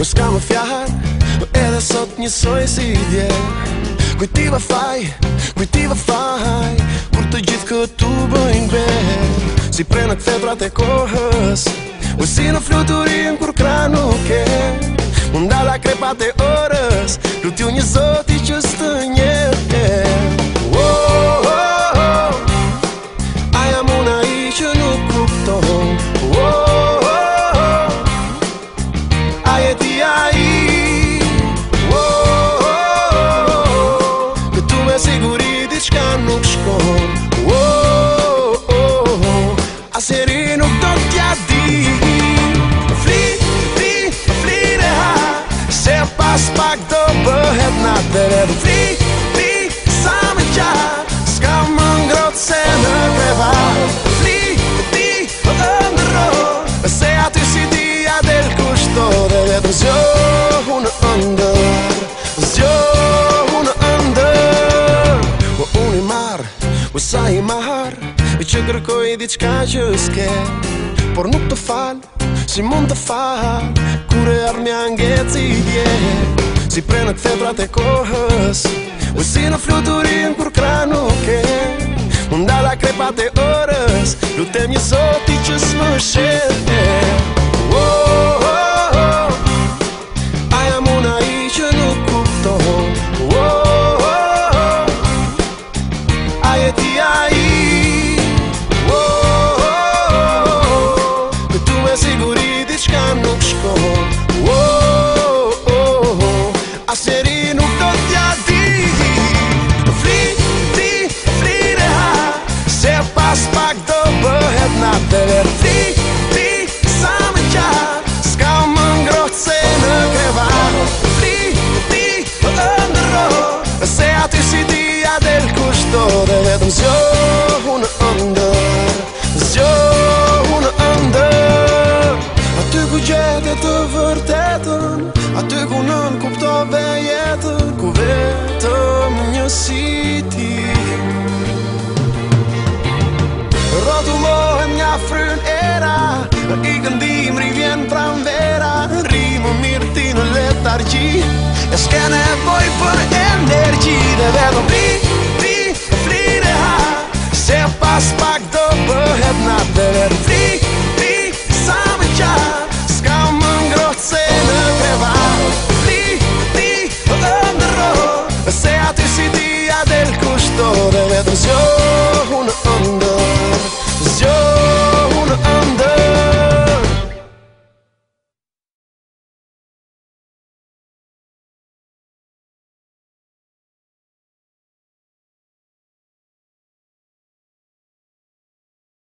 Nështë kamë fjarë, Në edhe sot një sojë si djerë, Kuj ti vë faj, Kuj ti vë faj, Kur të gjithë këtu bëjnë be Si prena këtë tra të kohës, U si në fluturin kur kranu ke, Munda la krepa të orës, Këtë ju një zot i qështë, Nuk do t'ja di Fli, fli, fli dhe ha Shepa s'pak do përhet natër Fli, fli, sa me qa S'ka më ngrot se në kreva Fli, fli, dhe t'i në Se aty si t'i ja del kushtore Dhe dëmës jo u në ndër Dëmës jo u në ndër U unë i Shë kërko i diç ka Por nuk të falë Shë mund të falë Kure arme a ngeci dje Si prena të tetra të kohës U në fluturin kur kranu ke Munda la krepa të orës Lute mjë sot i qës më shete Oh Nuk do t'ja di Fri, fri, fri dhe ha Shqepa s'pak do bëhet nateve Fri, fri, sa me qar S'ka më ngroht se në krevar Fri, fri, për ndërro Se aty si dija del kusht do Dhe vetëm zjo hu në ndër Zjo hu në ndër Aty të vërtetën A të ku nën në kupto be jetë Ku vetëm një si ti Rotu mohem fryn era I këndim rivjen pram vera Rimo mirë ti në letargji E s'kene e për energi Dhe dhe do pri, pri, pri në ha Se pas pak do bëhet nga të verë